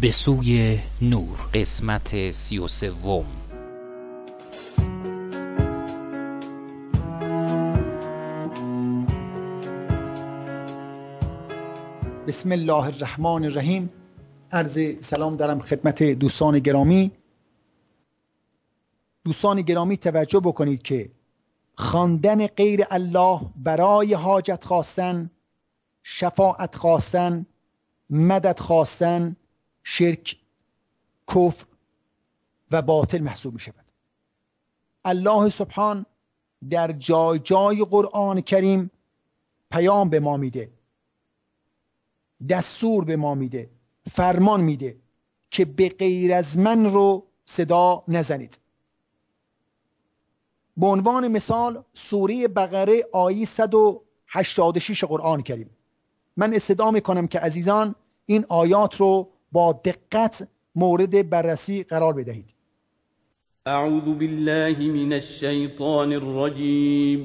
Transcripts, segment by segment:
به سوی نور. قسمت سی و سوم. بسم الله الرحمن الرحیم. عرض سلام دارم خدمت دوستان گرامی. دوستان گرامی توجه بکنید که خواندن غیر الله برای حاجت خواستن شفاعت خواستن مدد خواستن شرک کفر و باطل محسوب می شود الله سبحان در جای جای قرآن کریم پیام به ما میده دستور به ما میده فرمان میده که به غیر از من رو صدا نزنید. به عنوان مثال سوره بقره آیه 186 قرآن کریم. من استدعا می‌کنم که عزیزان این آیات رو با دقت مورد بررسی قرار بدهید. أعوذ بالله من الشیطان الرجیم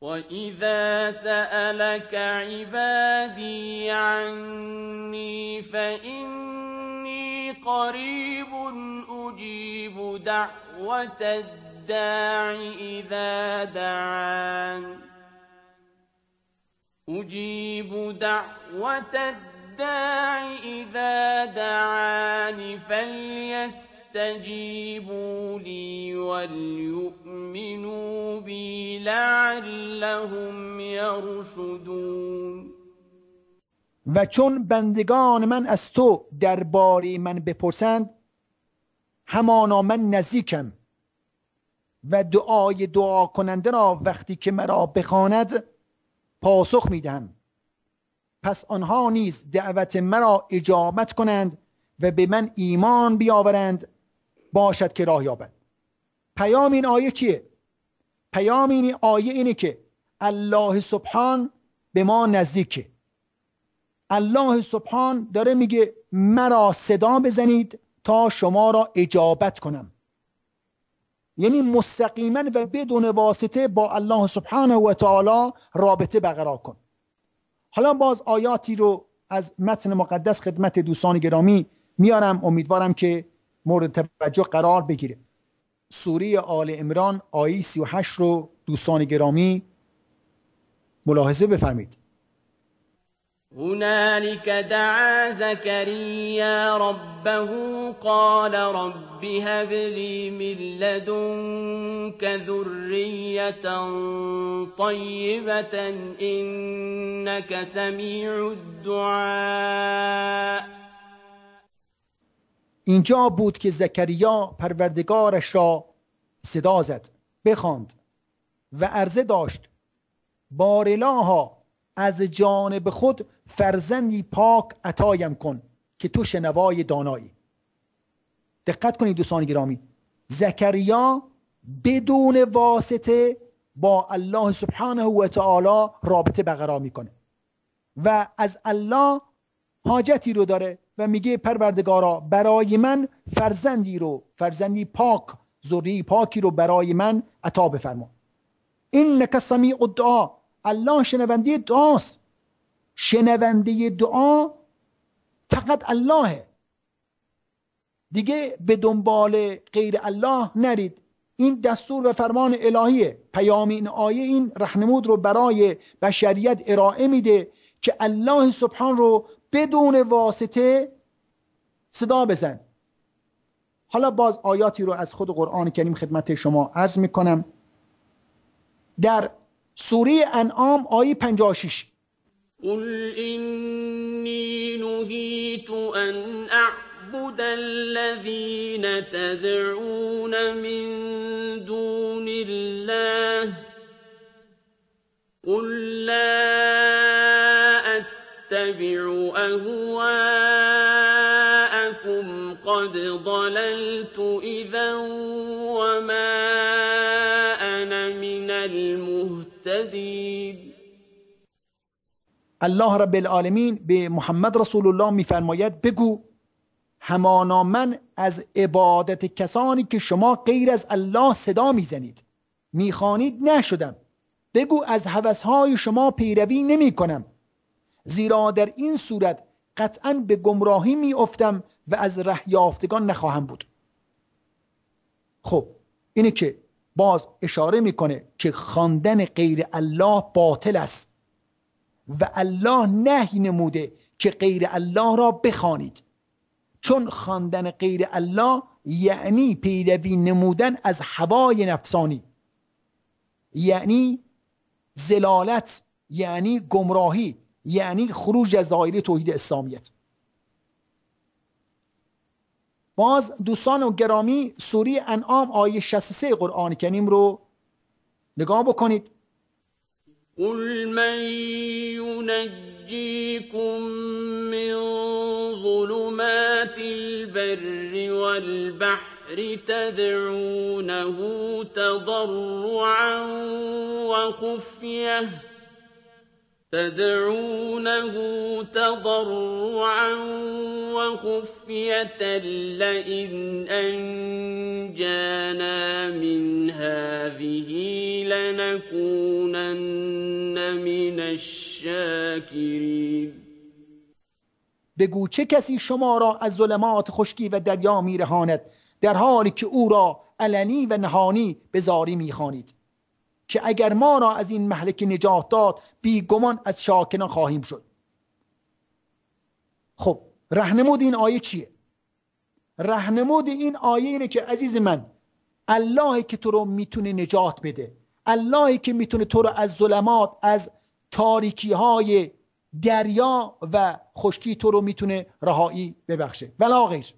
وإذا سألك عبادي عني فإني قريب أجيب دعوة الداع إذا دعان. أجيب دعوة الداع إذا دعان فليستجيبوا لي وليؤمنوا بي لعلهم يرشدون. و چون بندگان من از تو درباره من بپرسند همانا من نزدیکم و دعای دعا کننده را وقتی که مرا بخواند پاسخ می‌دهم. پس آنها نیز دعوت مرا اجابت کنند و به من ایمان بیاورند باشد که راه یابند پیام این آیه چیه؟ پیام این آیه اینه که الله سبحان به ما نزدیکه. الله سبحان داره میگه مرا صدا بزنید تا شما را اجابت کنم. یعنی مستقیما و بدون واسطه با الله سبحانه و تعالی رابطه برقرار کن. حالا باز آیاتی رو از متن مقدس خدمت دوستان گرامی میارم. امیدوارم که مورد توجه قرار بگیره. سوره آل امران آیه 38 رو دوستان گرامی ملاحظه بفرمایید. هنالك دعا زكريا ربه قال رب هب لي من لدنك ذرية طيبة إنك سميع الدعاء. اینجا بود که زکریا پروردگارش را صدا زد بخواند و عرضه داشت بارلاها از جانب خود فرزندی پاک عطایم کن که تو شنوای دانایی. دقت کنید دوستان گرامی. زکریا بدون واسطه با الله سبحانه و تعالی رابطه برقرار می‌کنه و از الله حاجتی رو داره و میگه پروردگارا برای من فرزندی رو فرزندی پاک ذری پاکی رو برای من عطا بفرما. اینک سمیع الدعا الله شنونده دعاست. شنونده دعا فقط اللهه. دیگه به دنبال غیر الله نرید. این دستور و فرمان الهیه. پیام این آیه این رهنمود رو برای بشریت ارائه میده که الله سبحان رو بدون واسطه صدا بزن. حالا باز آیاتی رو از خود قرآن کریم خدمت شما عرض می‌کنم. در سوره انعام آیه 56 قل إني نهيت أن أعبد الذين تدعون من دون الله الله رب العالمین به محمد رسول الله میفرماید بگو همانا من از عبادت کسانی که شما غیر از الله صدا می‌زنید. می‌خوانید نشدم. بگو از هوسهای شما پیروی نمی کنم زیرا در این صورت قطعا به گمراهی میافتم و از ره یافتگان نخواهم بود. خب اینه که باز اشاره می‌کنه که خواندن غیر الله باطل است و الله نهی نموده که غیر الله را بخوانید. چون خواندن غیر الله یعنی پیروی نمودن از هوای نفسانی یعنی زلالت یعنی گمراهی یعنی خروج از دایره توحید اسلامیت. باز دوستان و گرامی سوری انعام آیه 63 قرآن کریم رو نگاه بکنید. قل من ينجيكم من ظلمات البر والبحر تدعونه تضرعا وخفيه تدعونه تضرعا وخفية لئن أنجانا من هذه لنكونن من الشاكرين. بگو چه کسی شما را از ظلمات خشکی و دریا میرهاند در حالی که أو را علنی و نهانی به زاری میخوانید؟ که اگر ما را از این محلک نجات داد بیگمان از شاکنان خواهیم شد. خب رهنمود این آیه چیه؟ رهنمود این آیه اینه که عزیز من اللهی که تو رو می‌تونه نجات بده اللهی که می‌تونه تو رو از ظلمات از تاریکی های دریا و خشکی تو رو می‌تونه رهایی ببخشه. ولا غیر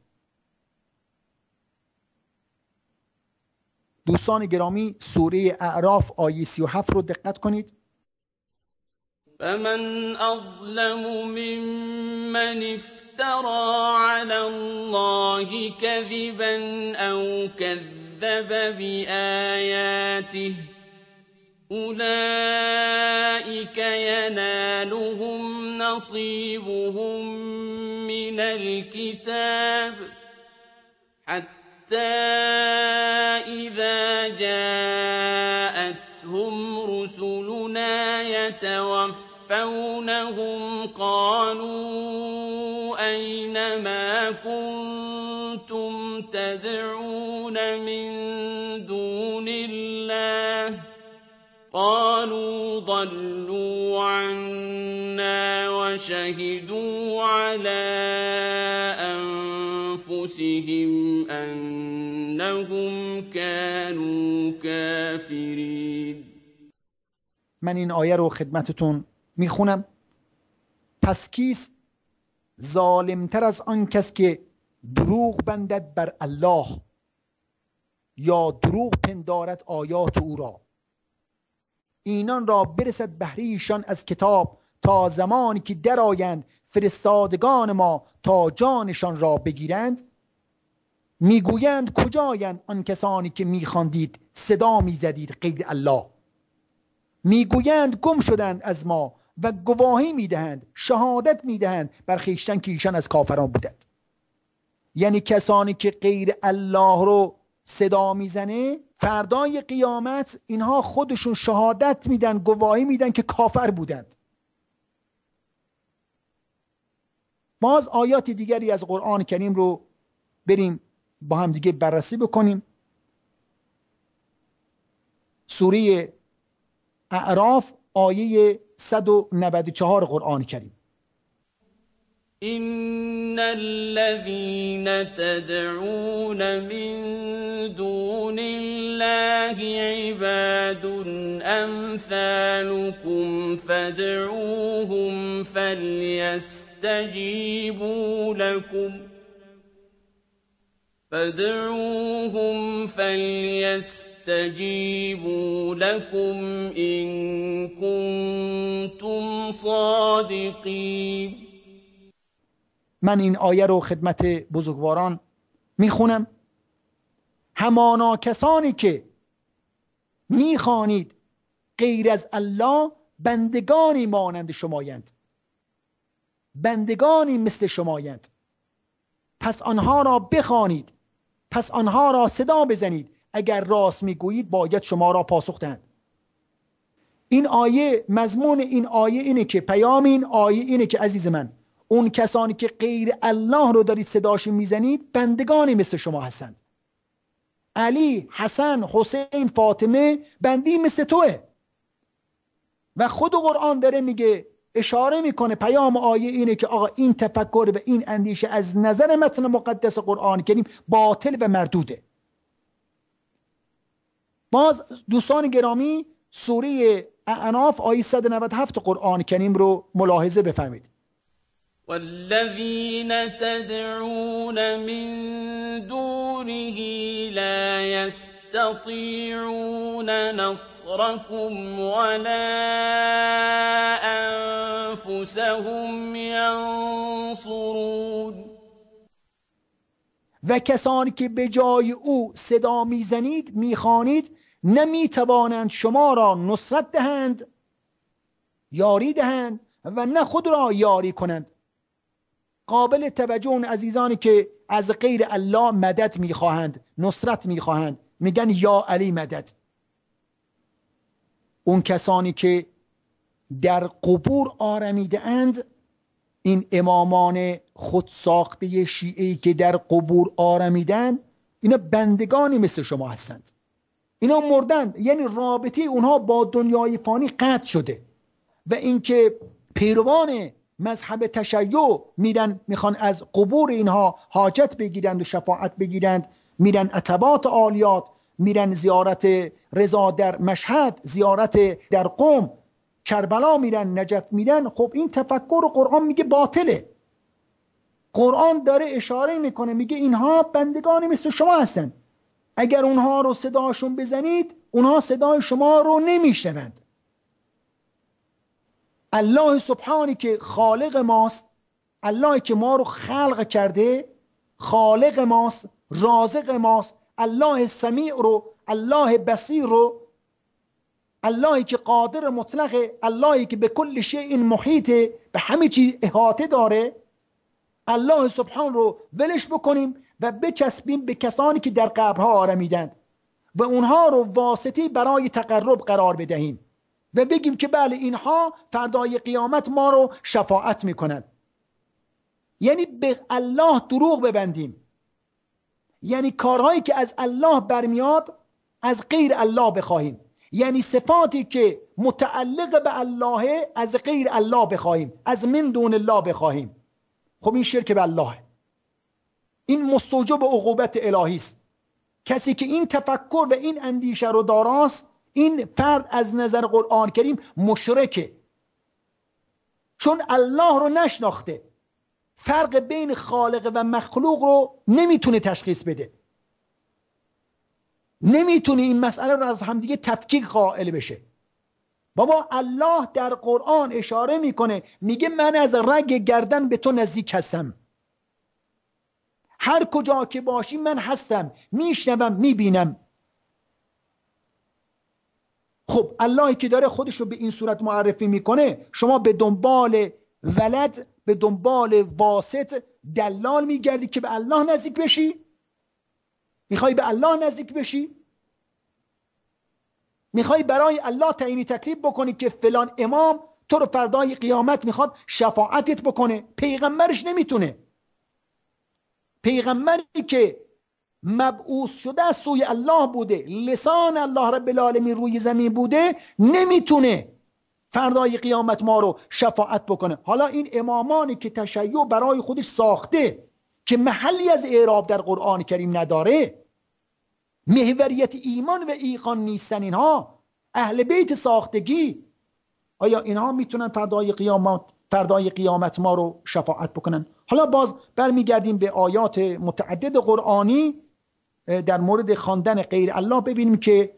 دوستان گرامی سوره اعراف آیه 37 رو دقت کنید. فمن أظلم ممن افترى على الله كذبا أو كذب بآياته أولئك ينالهم نصيبهم من الكتاب حتى إذا جاءتهم رسلنا يتوفونهم قالوا أين ما كنتم تدعون من دون الله قالوا ضلوا عنا وشهدوا على أنفسهم أنهم كانوا كافرين. من این آیه رو خدمتتون می‌خونم. پس کیست ظالمتر از آن کس که دروغ بندد بر الله یا دروغ پندارد آیات او را؟ اینان را برسد بهریشان از کتاب تا زمانی که درآیند فرستادگان ما تا جانشان را بگیرند. می‌گویند کجایند آن کسانی که میخواندید صدا می‌زدید غیر الله. می‌گویند گم شدند از ما و گواهی می‌دهند شهادت می‌دهند بر خویشتن که ایشان از کافران بودند. یعنی کسانی که غیر الله رو صدا می‌زنه فردای قیامت اینها خودشون شهادت میدن گواهی میدن که کافر بودند. باز آیات دیگری از قرآن کریم رو بریم با هم دیگه بررسی بکنیم. سوره اعراف آیه 194 قرآن کریم. إن الذين تدعون من دون الله عباد أمثالكم فادعوهم فليستجيبوا لكم فادعوهم فليستجيبوا لكم إن كنتم صادقين. من این آیه رو خدمت بزرگواران می‌خونم. همانا کسانی که می‌خوانید غیر از الله بندگانی مانند شمایند. بندگانی مثل شمایند. پس آنها را بخوانید پس آنها را صدا بزنید. اگر راست می‌گویید باید شما را پاسخ دهند. این آیه مضمون این آیه اینه که پیام این آیه اینه که عزیز من اون کسانی که غیر الله رو دارید صداش می‌زنید بندگانی مثل شما هستند. علی حسن حسین فاطمه بندی مثل توه. و خود قرآن داره میگه اشاره می‌کنه پیام آیه اینه که آقا این تفکر و این اندیشه از نظر متن مقدس قرآن کریم باطل و مردوده. باز دوستان گرامی سوره اعناف آیه 197 قرآن کریم رو ملاحظه بفرمید والذين تدعون من دونه لا يستطيعون نصركم ولا أنفسهم ينصرون. و کسانی که به جای او صدا می‌زنید می‌خوانید نمی‌توانند شما را نصرت دهند یاری دهند و نه خود را یاری کنند. قابل توجه اون عزیزانی که از غیر الله مدد می‌خواهند نصرت می‌خواهند. میگن یا علی مدد. اون کسانی که در قبور آرمیده اند این امامان خود ساخته شیعه که در قبور آرمیدن اینا بندگانی مثل شما هستند. اینا مردند یعنی رابطه اونها با دنیای فانی قطع شده و اینکه پیروان مذهب تشیع میرن می‌خوان از قبور اینها حاجت بگیرند و شفاعت بگیرند میرن اتبات عالیات میرن زیارت رضا در مشهد زیارت در قوم. کربلا میرن نجف میرن خب این تفکر قرآن میگه باطله. قرآن داره اشاره می‌کنه میگه اینها بندگانی مثل شما هستن. اگر اونها رو صداشون بزنید اونها صدای شما رو نمیشنوند. الله سبحانی که خالق ماست الله که ما رو خلق کرده خالق ماست رازق ماست الله سمیع رو الله بصیر رو اللهی که قادر مطلقه اللهی که به کل شیء محیطه به همه چیز احاطه داره الله سبحان رو ولش بکنیم و بچسبیم به کسانی که در قبرها آرمیدند و اونها رو واسطی برای تقرب قرار بدهیم و بگیم که بله اینها فردای قیامت ما رو شفاعت می‌کنند. یعنی به الله دروغ ببندیم. یعنی کارهایی که از الله برمیاد از غیر الله بخواهیم. یعنی صفاتی که متعلق به الله از غیر الله بخواهیم از من دون الله بخواهیم. خب این شرک به الله. این مستوجب عقوبت الهی است. کسی که این تفکر و این اندیشه رو داراست این فرد از نظر قرآن کریم مشرکه. چون الله رو نشناخته. فرق بین خالق و مخلوق رو نمی‌تونه تشخیص بده. نمی‌تونه این مسئله رو از همدیگه تفکیک قائل بشه. بابا الله در قرآن اشاره می‌کنه میگه من از رگ گردن به تو نزدیک هستم. هر کجا که باشی من هستم میشنوم می‌بینم. خب اللهی که داره خودش رو به این صورت معرفی می‌کنه شما به دنبال ولد به دنبال واسط دلال میگردی که به الله نزدیک بشی. می‌خوای به الله نزدیک بشی؟ می‌خوای برای الله تعیین تکلیف بکنی که فلان امام تو رو فردای قیامت می‌خواد شفاعتت بکنه؟ پیغمبرش نمی‌تونه. پیغمبری که مبعوث شده از سوی الله بوده لسان الله رب العالمین روی زمین بوده نمی‌تونه فردای قیامت ما رو شفاعت بکنه. حالا این امامانی که تشیع برای خودش ساخته که محلی از اعراب در قرآن کریم نداره محوریت ایمان و ایقان نیستن اینها. اهل بیت ساختگی. آیا اینها می‌تونن فردای قیامت فردای قیامت ما رو شفاعت بکنن؟ حالا باز برمیگردیم به آیات متعدد قرآنی در مورد خواندن غیر الله ببینیم که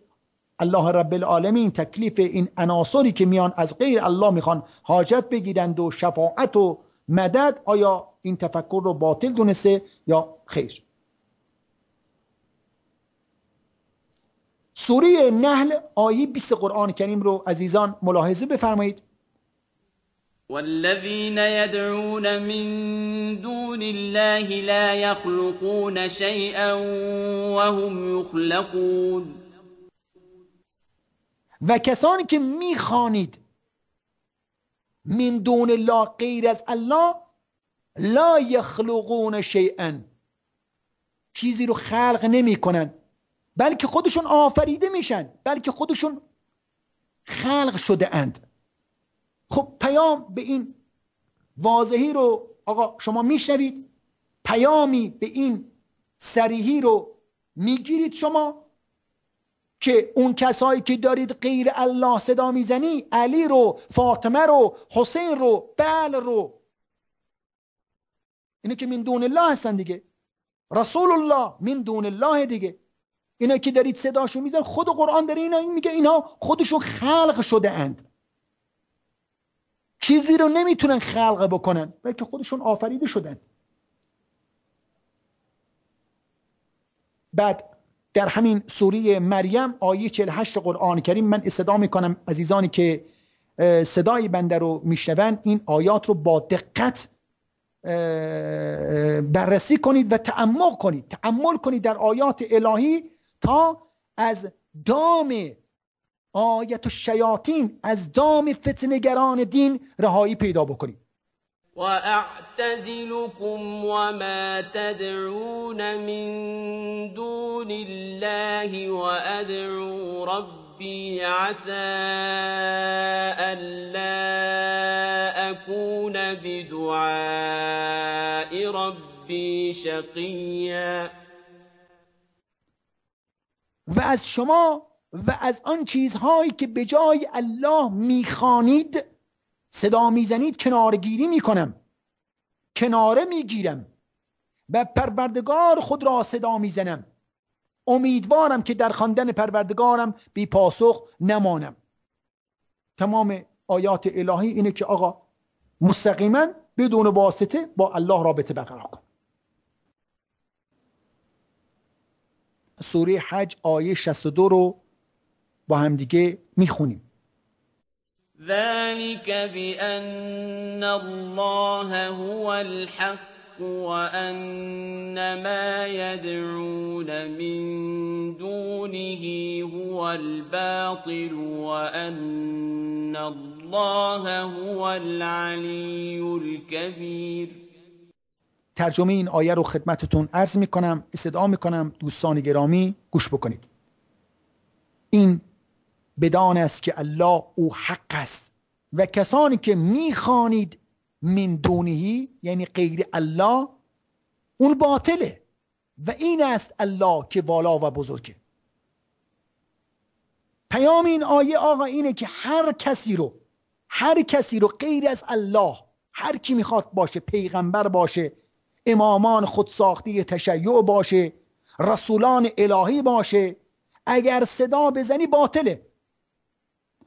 الله رب العالمین تکلیف این عناصری که میان از غیر الله می‌خوان حاجت بگیرند و شفاعت و مدد آیا این تفکر رو باطل دونسته یا خیر؟ سوره نحل آیه 20 قرآن کریم رو عزیزان ملاحظه بفرمایید. والذين يدعون من دون الله لا يخلقون شيئا وهم يخلقون و کسانی که می‌خوانید من دون الله غیر از الله لا یخلقون شیئا. چیزی رو خلق نمی‌کنن. بلکه خودشون آفریده میشن بلکه خودشون خلق شده اند. خب پیام به این واضحی رو آقا شما میشنوید؟ پیامی به این سریحی رو می‌گیرید شما که اون کسایی که دارید غیر الله صدا می‌زنی علی رو فاطمه رو حسین رو بل رو. اینه که من دون الله هستن دیگه. رسول الله من دون الله دیگه. اینا که دارید صداشو میزن خود قرآن داره اینا میگه اینا خودشون خلق شده اند چیزی رو نمی‌تونن خلق بکنن بلکه خودشون آفریده شدند بعد در همین سوره مریم آیه 48 قرآن کریم من استدا می‌کنم عزیزانی که صدای بنده رو میشنون این آیات رو با دقت بررسی کنید و تعمق کنید. تعمل کنید در آیات الهی تا از دام آیت و شیاطین از دام فتنگران دین رهایی پیدا بکنید وأعتزلكم وما تدعون من دون الله وأدعو ربي عسى ألا أكون بدعاء ربي شقيا و از شما و از آن چیزهایی که به جای الله می‌خوانید صدا می‌زنید کنارگیری می‌کنم. کناره می‌گیرم و پروردگار خود را صدا می‌زنم. امیدوارم که در خواندن پروردگارم بی پاسخ نمانم. تمام آیات الهی اینه که آقا مستقیما بدون واسطه با الله رابطه برقرار کن. سوره حج آیه 62 رو با همدیگه میخونیم. ذلك بأن الله هو الحق وأن ما يدعون من دونه هو الباطل وأن الله هو العلي الكبير. ترجمه این آیه رو خدمتتون عرض می کنم استدعا می کنم دوستان گرامی گوش بکنید. این بدان است که الله او حق است و کسانی که می‌خوانید من دونهی یعنی غیر الله اون باطله و این است الله که والا و بزرگه. پیام این آیه آقا اینه که هر کسی رو هر کسی رو غیر از الله هر کی می‌خواد باشه پیغمبر باشه امامان خودساختی تشیع باشه رسولان الهی باشه. اگر صدا بزنی باطله.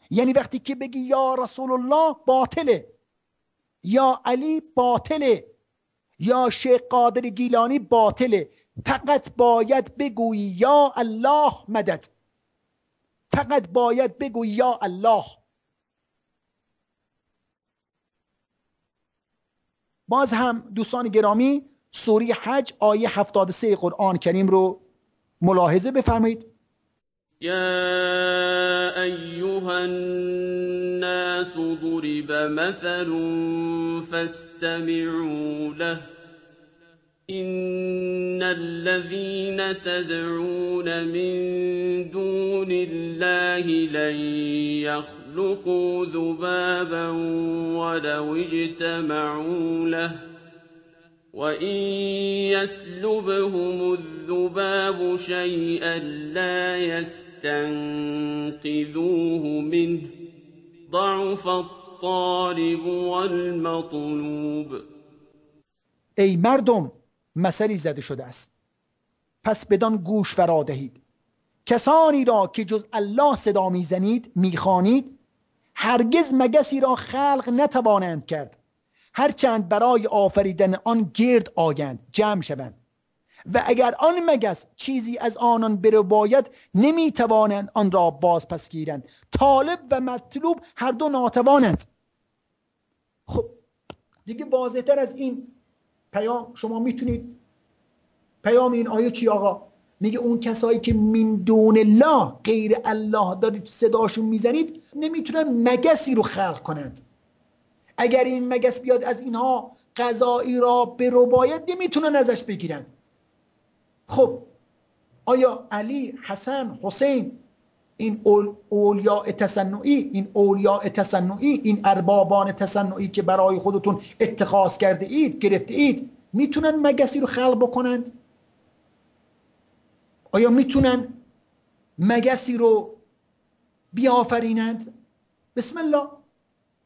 یعنی وقتی که بگی یا رسول الله باطله. یا علی باطله. یا شیخ قادر گیلانی باطله. فقط باید بگویی یا الله مدد. فقط باید بگویی یا الله. باز هم دوستان گرامی سوره حج آیه 73 قرآن کریم رو ملاحظه بفرمایید. يا أيها الناس ضرب مثل فاستمعوا له. إن الذين تدعون من دون الله لن يخلقوا ذبابا ولو اجتمعوا له وإن يسلبهم الذباب شيئا لا يستنقذوه منه ضعف الطالب والمطلوب. ای مردم مثلی زده شده است. پس بدان گوش فرا دهید. کسانی را که جز الله صدا میزنید میخوانید هرگز مگسی را خلق نتوانند کرد. هرچند برای آفریدن آن گرد آگند جمع شوند. و اگر آن مگس چیزی از آنان بره باید نمی‌توانند آن را باز پس گیرند. طالب و مطلوب هر دو ناتوانند. خب دیگه واضحتر از این پیام شما می‌تونید پیام این آیه چی آقا؟ میگه اون کسایی که من دون الله غیر الله دارید صداشون می‌زنید نمی‌تونن مگسی رو خلق کنند. اگر این مگس بیاد از اینها قضایی را به ربایت نمی‌تونن ازش بگیرن. خب آیا علی حسن حسین این اول اولیاء تصنعی این اولیاء تصنعی این اربابان تصنعی که برای خودتون اتخاذ کرده اید گرفته اید می‌تونن مگسی رو خلق بکنند؟ آیا می‌تونن مگسی رو بیافرینند؟ بسم الله.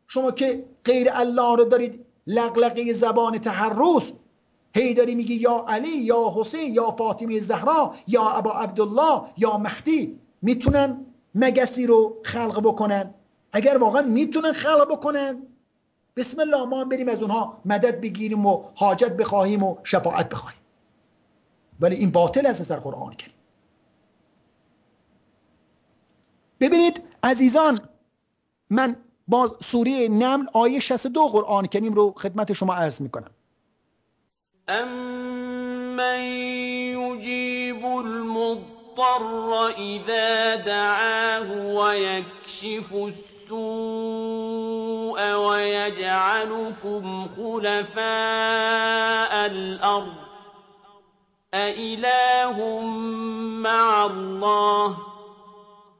شما که غیر الله رو دارید لقلقه زبان تحرس هی داری میگی یا علی یا حسین یا فاطمه زهرا یا ابا عبدالله یا مهدی می‌تونن مگسی رو خلق بکنن؟ اگر واقعا می‌تونن خلق بکنن؟ بسم الله ما بریم از اونها مدد بگیریم و حاجت بخواهیم و شفاعت بخواهیم. ولی این باطل است در قرآن کریم ببینید عزیزان من باز سوره نمل آیه 62 قرآن کریم رو خدمت شما عرض می‌کنم. أَمَّن يُجِيبُ الْمُضْطَرَّ إِذَا دَعَاهُ وَيَكْشِفُ السُّوءَ وَيَجْعَلُكُمْ خُلَفَاءَ الْأَرْضِ أَإِلَٰهٌ مَّعَ اللَّهِ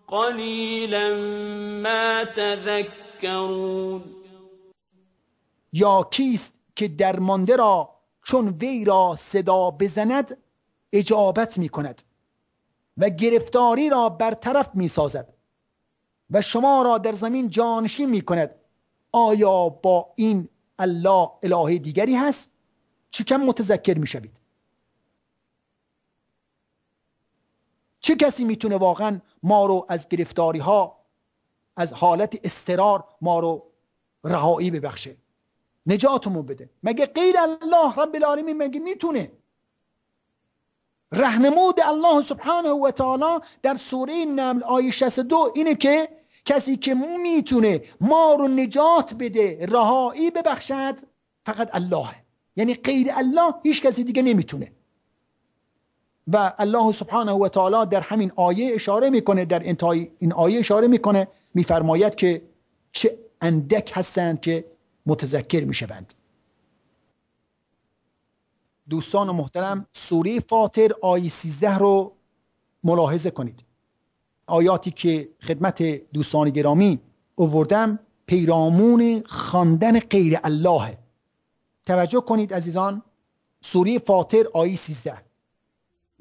قَلِيلًا مَا تَذَكَّرُونَ یا کیست که درمانده را چون وی را صدا بزند اجابت می کند و گرفتاری را برطرف می سازد و شما را در زمین جانشین می کند آیا با این الله اله دیگری هست؟ چه کم متذکر می شوید چه کسی می‌تونه واقعا ما رو از گرفتاری ها از حالت استرار ما رو رهایی ببخشه؟ نجاتمون بده. مگه غیر الله رب العالمین مگه می‌تونه؟ رهنمود الله سبحانه و تعالی در سوره نمل آیه 62 اینه که کسی که می‌تونه ما رو نجات بده رهایی ببخشد فقط الله. یعنی غیر الله هیچ کسی دیگه نمی‌تونه. و الله سبحانه و تعالی در همین آیه اشاره می‌کنه در انتهای این آیه اشاره می‌کنه میفرماید که چه اندک هستند که متذکر می‌شوند. دوستان محترم سوره فاطر آیه 13 رو ملاحظه کنید. آیاتی که خدمت دوستان گرامی اووردم پیرامون خواندن غیر الله. توجه کنید عزیزان سوره فاطر آیه 13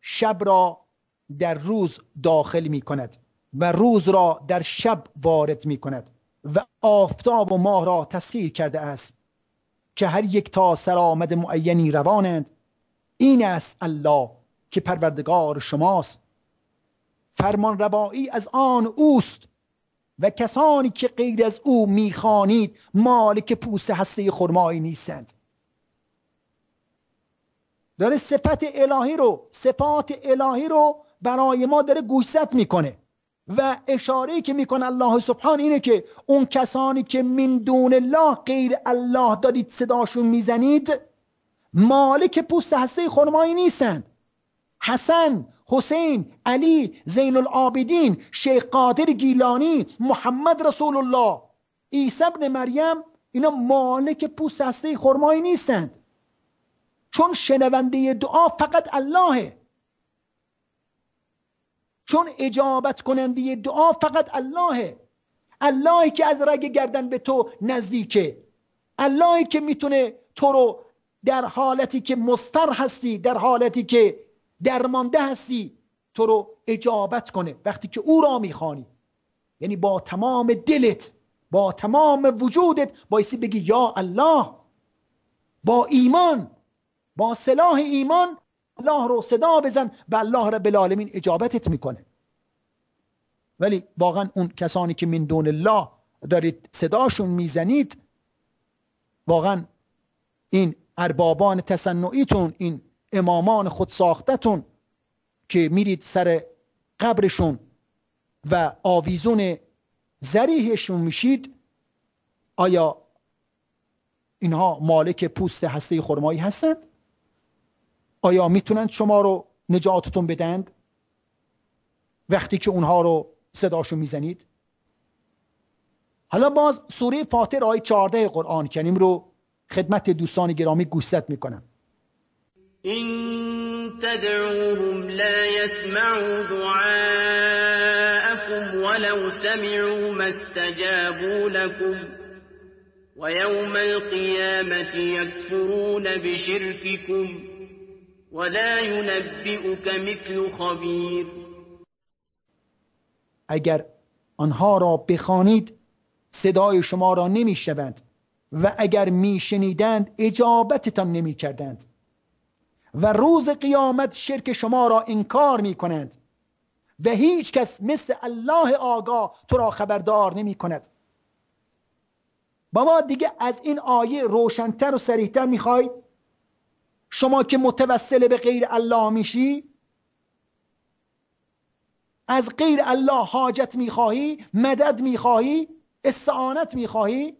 شب را در روز داخل می کند و روز را در شب وارد می کند و آفتاب و ماه را تسخیر کرده است که هر یک تا سرآمد معینی روانند. این است الله که پروردگار شماست. فرمان روایی از آن اوست و کسانی که غیر از او می‌خوانید مالک پوست هسته خرمایی نیستند. داره صفت الهی رو صفات الهی رو برای ما داره گوشزد می‌کنه. و اشاره که می‌کنه الله سبحان اینه که اون کسانی که من دون الله غیر الله دارید صداشون می‌زنید مالک پوست هسته خرمایی نیستند. حسن حسین علی زین العابدین شیخ قادر گیلانی محمد رسول الله عیسی ابن مریم اینا مالک پوست هسته خرمایی نیستند. چون شنونده دعا فقط اللهه. چون اجابت کننده دعا فقط اللهه. اللهی که از رگ گردن به تو نزدیکه. اللهی که می‌تونه تو رو در حالتی که مستر هستی در حالتی که درمانده هستی تو رو اجابت کنه. وقتی که او را می‌خوانی. یعنی با تمام دلت با تمام وجودت بایستی بگی یا الله با ایمان با سلاح ایمان الله رو صدا بزن و الله رب العالمین اجابتت می‌کنه. ولی واقعا اون کسانی که من دون الله دارید صداشون می‌زنید واقعا این اربابان تصنعیتون این امامان خود ساختتون که میرید سر قبرشون و آویزون زریحشون میشید آیا اینها مالک پوست هسته خرمایی هستند؟ آیا می‌تونند شما رو نجاتتون بدند وقتی که اونها رو صداشون می‌زنید؟ حالا باز سوره فاطر آیه 14 قرآن کریم رو خدمت دوستان گرامی گوشزد می‌کنم. این تدعوهم لا يسمعوا دعاءكم ولو سمعوا ما استجابوا لكم ويوم القيامة يكفرون بشرككم ولا ينبئك مثل خبير. اگر آنها را بخوانید صدای شما را نمیشنوند و اگر میشنیدند اجابتتان نمی‌کردند. و روز قیامت شرک شما را انکار می کنند و هیچ کس مثل الله آگاه تو را خبردار نمی کند بابا دیگه از این آیه روشنتر و سریحتر می‌خوای؟ شما که متوسل به غیر الله میشی از غیر الله حاجت می‌خواهی مدد می‌خواهی استعانت می‌خواهی؟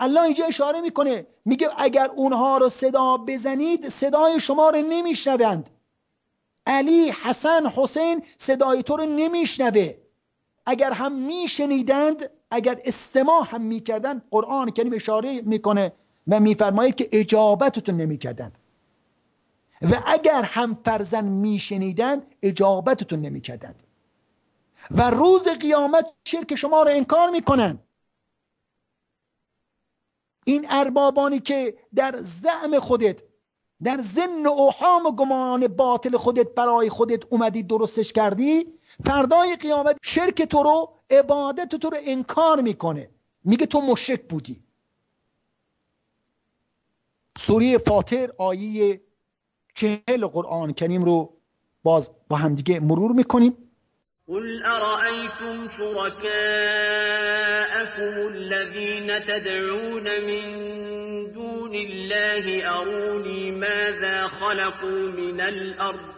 الله اینجا اشاره می‌کنه میگه اگر اونها رو صدا بزنید صدای شما رو نمیشنوند. علی حسن حسین صدای تو رو نمیشنوه. اگر هم میشنیدند اگر استماع هم می‌کردند قرآن کریم اشاره می‌کنه و میفرماید که اجابتتون نمی‌کردند و اگر هم فرزن میشنیدند اجابتتون نمی‌کردند. و روز قیامت شرک شما رو انکار می‌کنند این اربابانی که در زعم خودت در و اوهام و گمان باطل خودت برای خودت اومدی درستش کردی فردای قیامت شرک تو رو عبادت تو رو انکار می‌کنه. میگه تو مشرک بودی. سوره فاطر آیه چهل قرآن کریم رو باز با همدیگه مرور می‌کنیم. قل أرأيتم شركاءكم الذين تدعون من دون الله أروني ماذا خلقوا من الأرض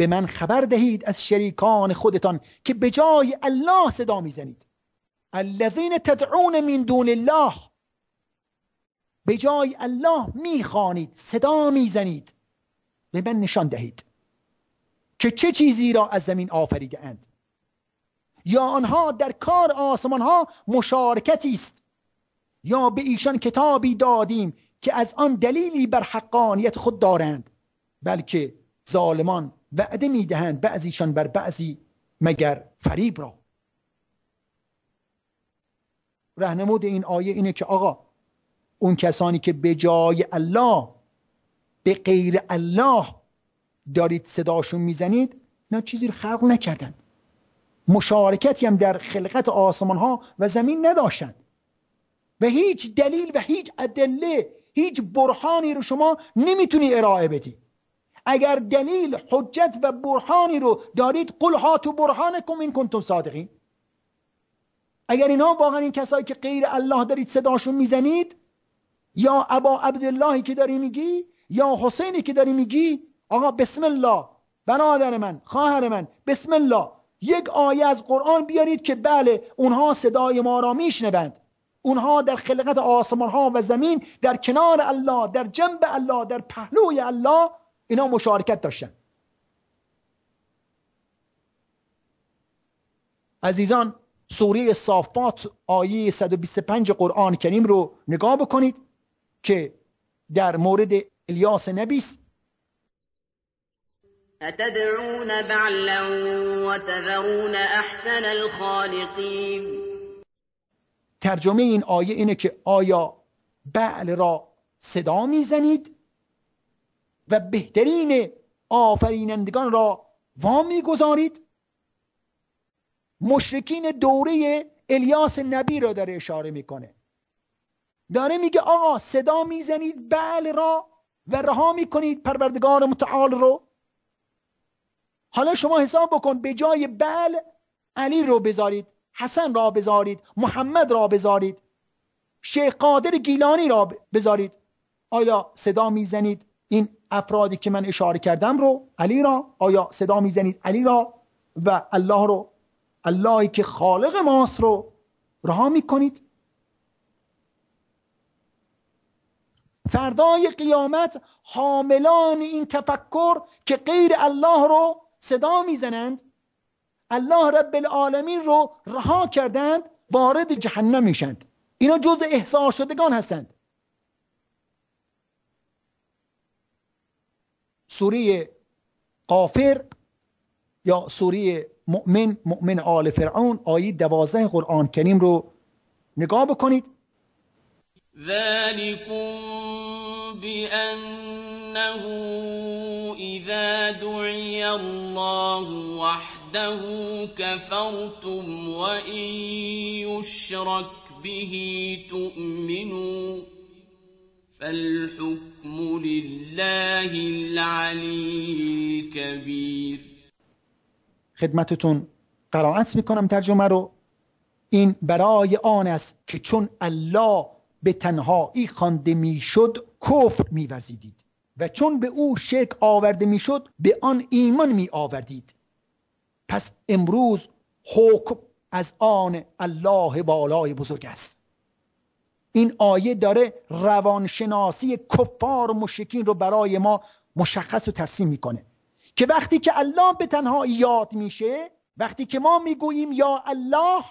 به من خبر دهید از شریکان خودتان که به جای الله صدا می‌زنید. الذین تدعون من دون الله. به جای الله می‌خوانید صدا می‌زنید. به من نشان دهید که چه چیزی را از زمین آفریده اند یا آنها در کار آسمان ها مشارکتی است یا به ایشان کتابی دادیم که از آن دلیلی بر حقانیت خود دارند بلکه ظالمان وعده می‌دهند بعضیشان بر بعضی مگر فریب را. رهنمود این آیه اینه که آقا اون کسانی که به جای الله به غیر الله دارید صداشون می‌زنید اینا چیزی رو خلق نکردند مشارکتی هم در خلقت آسمان ها و زمین نداشتند و هیچ دلیل و هیچ ادله هیچ برهانی رو شما نمی‌تونی ارائه بدی. اگر دلیل حجت و برهانی رو دارید قل هاتو برهانکم این کنتم صادقین. اگر اینا واقعا این کسایی که غیر الله دارید صداشون می‌زنید یا ابا عبداللهی که داری میگی یا حسینی که داری میگی آقا بسم الله برادر من خواهر من بسم الله یک آیه از قرآن بیارید که بله اونها صدای ما را میشنوند. اونها در خلقت آسمان ها و زمین در کنار الله در جنب الله در پهلوی الله اینا مشارکت داشتن. عزیزان سوره صافات آیه 125 قرآن کریم رو نگاه بکنید که در مورد الیاس نبی است. أتدعون بعلا وتذرون أحسن الخالقين. ترجمه این آیه اینه که آیا بعل را صدا می‌زنید؟ و بهترین آفرینندگان را وام می‌گذارید. مشرکین دوره الیاس نبی را داره اشاره می‌کنه. داره میگه آقا صدا می‌زنید بل را و رها می‌کنید پروردگار متعال رو. حالا شما حساب بکن به جای بل علی رو بذارید حسن را بذارید محمد را بذارید شیخ قادر گیلانی را بذارید. آیا صدا می‌زنید؟ این افرادی که من اشاره کردم رو علی را آیا صدا می‌زنید علی را و الله رو؟ اللهی که خالق ماست رو رها می‌کنید. فردای قیامت حاملان این تفکر که غیر الله رو صدا می‌زنند الله رب العالمین رو رها کردند وارد جهنم میشند. اینا جز احصار شدگان هستند. سوره قافر یا سوره مؤمن مؤمن آل فرعون آیه دوازده قرآن کریم رو نگاه بکنید. ذلكم بأنه إذا دعي الله وحده كفرتم وإن يشرك به تؤمنوا. فالحكم لله العلي الكبير. خدمتتون قرائت می‌کنم ترجمه رو. این برای آن است که چون الله به تنهایی خوانده می‌شد کفر میورزیدید و چون به او شرک آورده می‌شد به آن ایمان می آوردید پس امروز حکم از آن الله والای بزرگ است. این آیه داره روانشناسی کفار و مشرکین رو برای ما مشخص و ترسیم می‌کنه. که وقتی که الله به تنهایی یاد میشه وقتی که ما می‌گوییم یا الله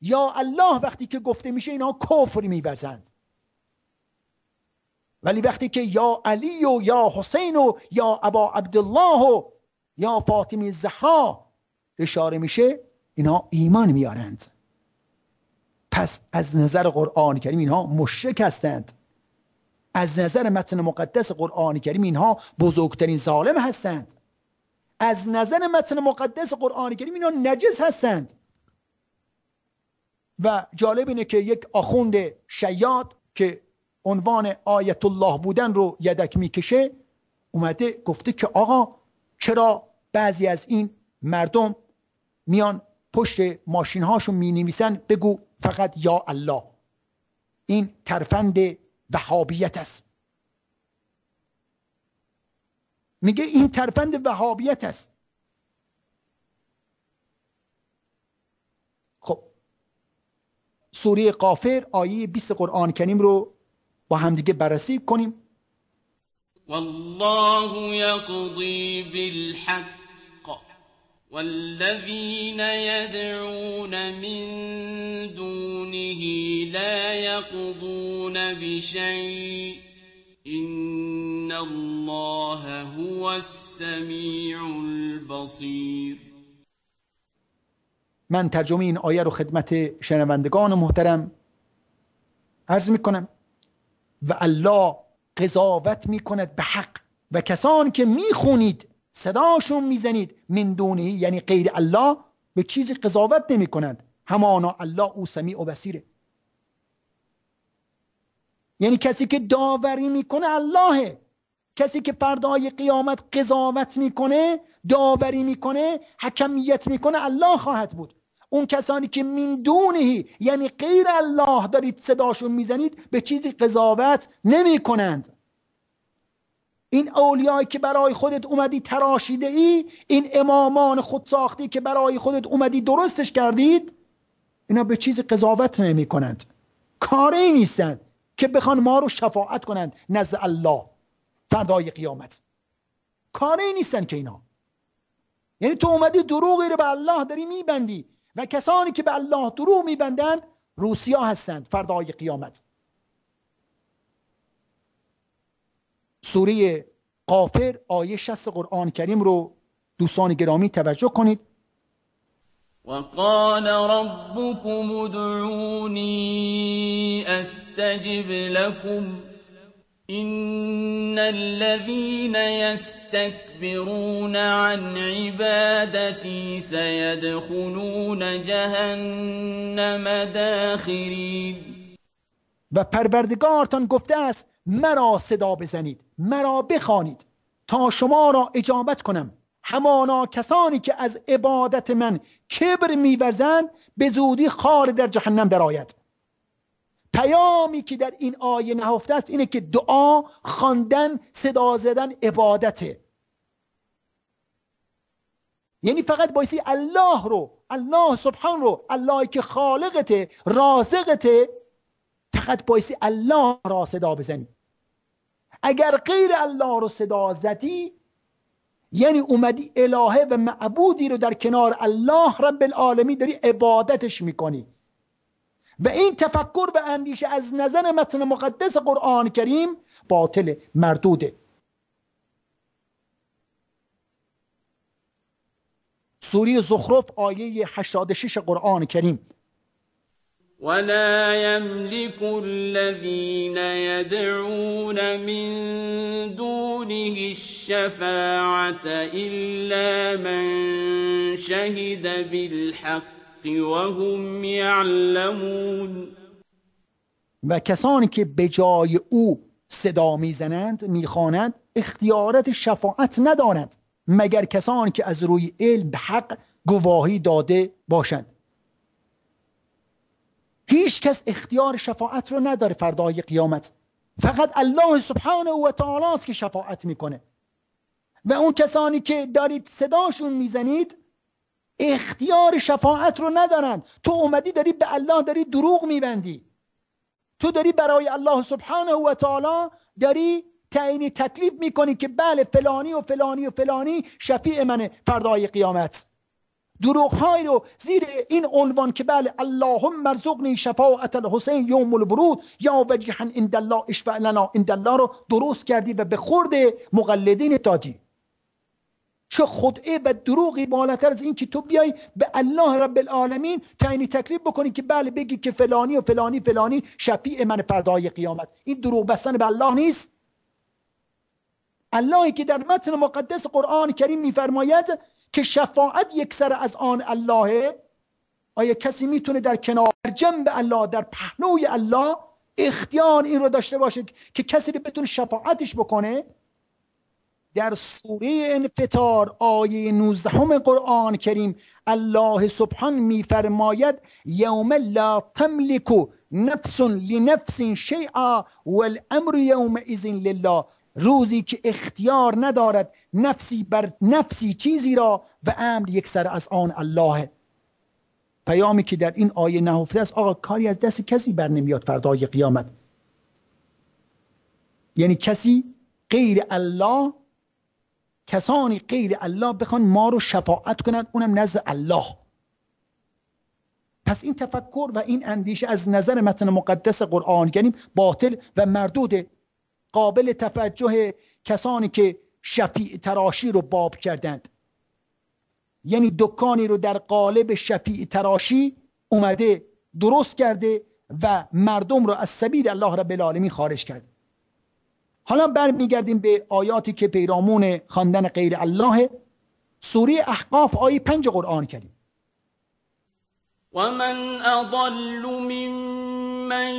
یا الله وقتی که گفته میشه اینها کفر میورزند. ولی وقتی که یا علی و یا حسین و یا ابا عبدالله و یا فاطمه زهرا اشاره میشه اینها ایمان میارند. پس از نظر قرآن کریم اینها مشرک هستند. از نظر متن مقدس قرآن کریم اینها بزرگترین ظالم هستند. از نظر متن مقدس قرآن کریم اینها نجس هستند. و جالب اینه که یک آخوند شیاد که عنوان آیت الله بودن رو یدک می‌کشه اومده گفته که آقا چرا بعضی از این مردم میان پشت ماشین هاشون می نویسن بگو فقط یا الله. این ترفند وهابیت است. میگه این ترفند وهابیت است. خب سوره قافر آیه 20 قرآن کریم رو با همدیگه بررسی کنیم. والله يقضي بالحق. والذين يدعون من دونه لا يقضون بشيء. إن الله هو السميع البصير. من ترجمه این آیه رو خدمت شنوندگان محترم عرض می کنم و الله قضاوت می کند به حق. و کسان که می‌خونید صداشون می‌زنید من دونه یعنی غیر الله به چیزی قضاوت نمی کنند همانا الله او سمیع و بسیره یعنی کسی که داوری می‌کنه اللهه کسی که فردای قیامت قضاوت می‌کنه داوری می‌کنه حکمیت می‌کنه الله خواهد بود. اون کسانی که من دونهی یعنی غیر الله دارید صداشون می‌زنید به چیزی قضاوت نمی کنند این اولیایی که برای خودت اومدی تراشیده ای این امامان خود ساختی که برای خودت اومدی درستش کردید اینا به چیز قضاوت نمی کنند کاری نیستند که بخوان ما رو شفاعت کنند نزد الله. فردای قیامت. کاری نیستن که اینا. یعنی تو اومدی دروغی رو به الله داری میبندی و کسانی که به الله دروغ میبندند روسیا هستند فردای قیامت. سوره قافر آیه 60 قرآن کریم رو دوستان گرامی توجه کنید. وقال ربكم ادعوني استجب لكم. إن الذين يستكبرون عن عبادتي سيدخلون جهنم داخرين. و پروردگارتان گفته است مرا صدا بزنید مرا بخوانید تا شما را اجابت کنم. همانا کسانی که از عبادت من کبر میورزند به زودی خار در جهنم درآید. پیامی که در این آیه نهفته است اینه که دعا خواندن صدا زدن عبادته. یعنی فقط بایستی الله رو الله سبحان رو الله که خالقته رازقته فقط بایستی الله را صدا بزنی. اگر غیر الله رو صدا زدی یعنی اومدی الهه و معبودی رو در کنار الله رب العالمین داری عبادتش می‌کنی. و این تفکر و اندیشه از نظر متن مقدس قرآن کریم باطل مردوده. سوری زخرف آیه 86 قرآن کریم. ولا يملك الذين يدعون من دونه الشفاعة إلا من شهد بالحق وهم يعلمون و کسانی که به جای او صدا می‌زنند می‌خوانند اختیارات شفاعت ندارند مگر کسانی که از روی علم حق گواهی داده باشند. هیچ کس اختیار شفاعت رو نداره فردای قیامت. فقط الله سبحانه و تعالی است که شفاعت می‌کنه. و اون کسانی که دارید صداشون می‌زنید اختیار شفاعت رو ندارند تو اومدی داری به الله داری دروغ میبندی. تو داری برای الله سبحانه و تعالی داری تعیین تکلیف می‌کنی که بله فلانی و فلانی و فلانی شفیع منه فردای قیامت. دروغ های رو زیر این عنوان که بله اللهم مرزقنی شفاعت الحسین یوم الورود یا وجها عند الله اشفع لنا عند الله رو درست کردی و به خورد مقلدین دادی چه خدعه به دروغی بالاتر از این که تو بیای به الله رب العالمین تعیین تکلیف بکنی که بله بگی که فلانی و فلانی فلانی شفیع من فردای قیامت. این دروغ بستن به الله نیست. اللهی که در متن مقدس قرآن کریم میفرماید که شفاعت یک سر از آن الله آیا کسی می‌تونه در کنار جنب الله در پهنوی الله اختیار این رو داشته باشه که کسی رو بتونه شفاعتش بکنه؟ در سوره انفطار آیه 19 قرآن کریم الله سبحان میفرماید یوم لا تملک نفس لنفس شیئا والامر یومئذ لله. روزی که اختیار ندارد نفسی بر نفسی چیزی را و امر یک سر از آن الله. پیامی که در این آیه نهفته است آقا کاری از دست کسی بر نمیاد فردای قیامت. یعنی کسی غیر الله کسانی غیر الله بخوان ما رو شفاعت کنند اونم نزد الله. پس این تفکر و این اندیشه از نظر متن مقدس قرآن یعنی باطل و مردود قابل توجه کسانی که شفیع تراشی رو باب کردند. یعنی دکانی رو در قالب شفیع تراشی اومده درست کرده و مردم رو از سبیل الله رب العالمین خارج کرد حالا برمیگردیم به آیاتی که پیرامون خواندن غیر الله. سوره احقاف آیه پنج قرآن کریم. و من اضل ممن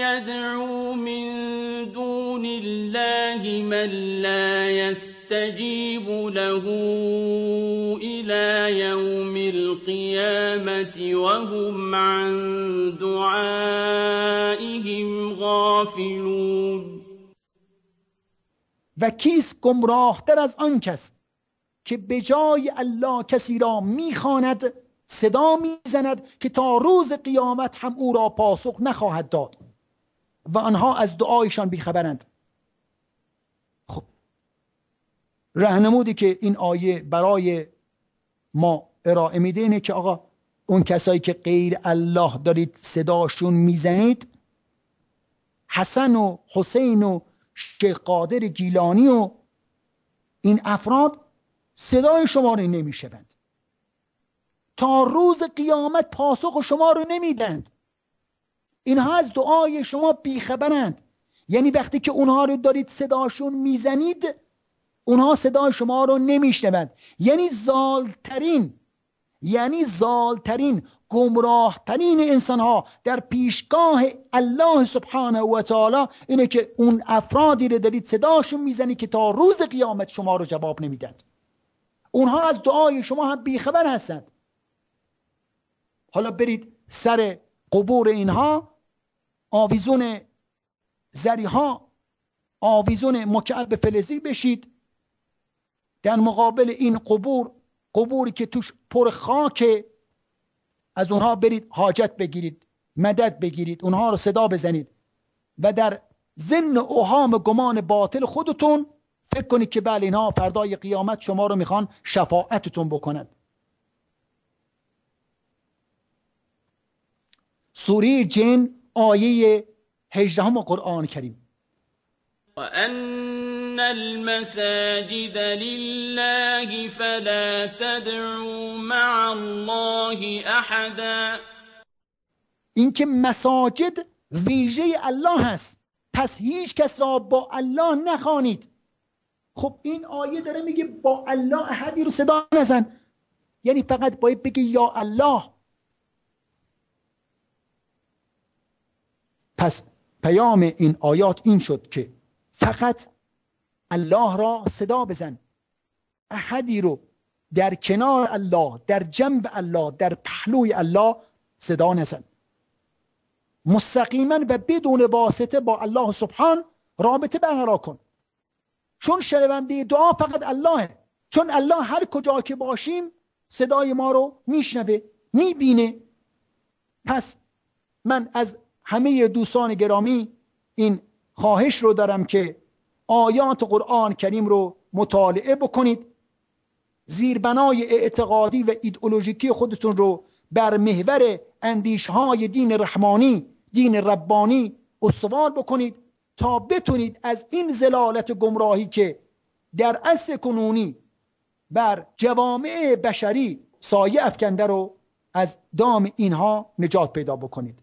یدعو من دون الله من لا يستجيب له إلى يوم القيامة وهم عن دعائهم غافلون و کیست گمراهتر از آن کس که به جای الله کسی را میخواند صدا می‌زند که تا روز قیامت هم او را پاسخ نخواهد داد و آنها از دعایشان بیخبرند. خب رهنمودی که این آیه برای ما ارائه میده اینه که آقا اون کسایی که غیر الله دارید صداشون می‌زنید حسن و حسین و شیخ قادر گیلانی و این افراد صدای شما رو نمی‌شوند تا روز قیامت پاسخ شما رو نمیدند. اینها از دعای شما بیخبرند. یعنی وقتی که اونها رو دارید صداشون می‌زنید اونها صدای شما رو نمیشنوند. یعنی زالترین یعنی زالترین گمراهترین انسان ها در پیشگاه الله سبحانه و تعالی اینه که اون افرادی رو دارید صداشون می‌زنی که تا روز قیامت شما رو جواب نمیدن اونها از دعای شما هم بیخبر هستند. حالا برید سر قبور اینها آویزون زریها آویزون مکعب فلزی بشید. در مقابل این قبور قبوری که توش پر خاک از اونها برید حاجت بگیرید مدد بگیرید اونها رو صدا بزنید. و در ضمن اوهام گمان باطل خودتون فکر کنید که بله اینها فردای قیامت شما رو می‌خوان شفاعتتون بکنند سوره جن آیه 18 قرآن کریم. وأن المساجد لله فلا تدعوا مع الله أحدا. اینکه مساجد ویژه الله هست. پس هیچ کس را با الله نخوانید. خب این آیه داره میگه با الله احدی رو صدا نزن. یعنی فقط باید بگه یا الله. پس پیام این آیات این شد که فقط الله را صدا بزن. احدی رو در کنار الله در جنب الله در پهلوی الله صدا نزن. مستقیما و بدون واسطه با الله سبحان رابطه برقرار کن. چون شنونده دعا فقط اللهه چون الله هر کجا که باشیم صدای ما رو میشنوه می‌بینه. پس من از همه دوستان گرامی این خواهش رو دارم که آیات قرآن کریم رو مطالعه بکنید. زیربنای اعتقادی و ایدئولوژیکی خودتون رو بر محور اندیشهای دین رحمانی دین ربانی استوار بکنید تا بتونید از این زلالت گمراهی که در اصل کنونی بر جوامع بشری سایه افکنده رو از دام اینها نجات پیدا بکنید.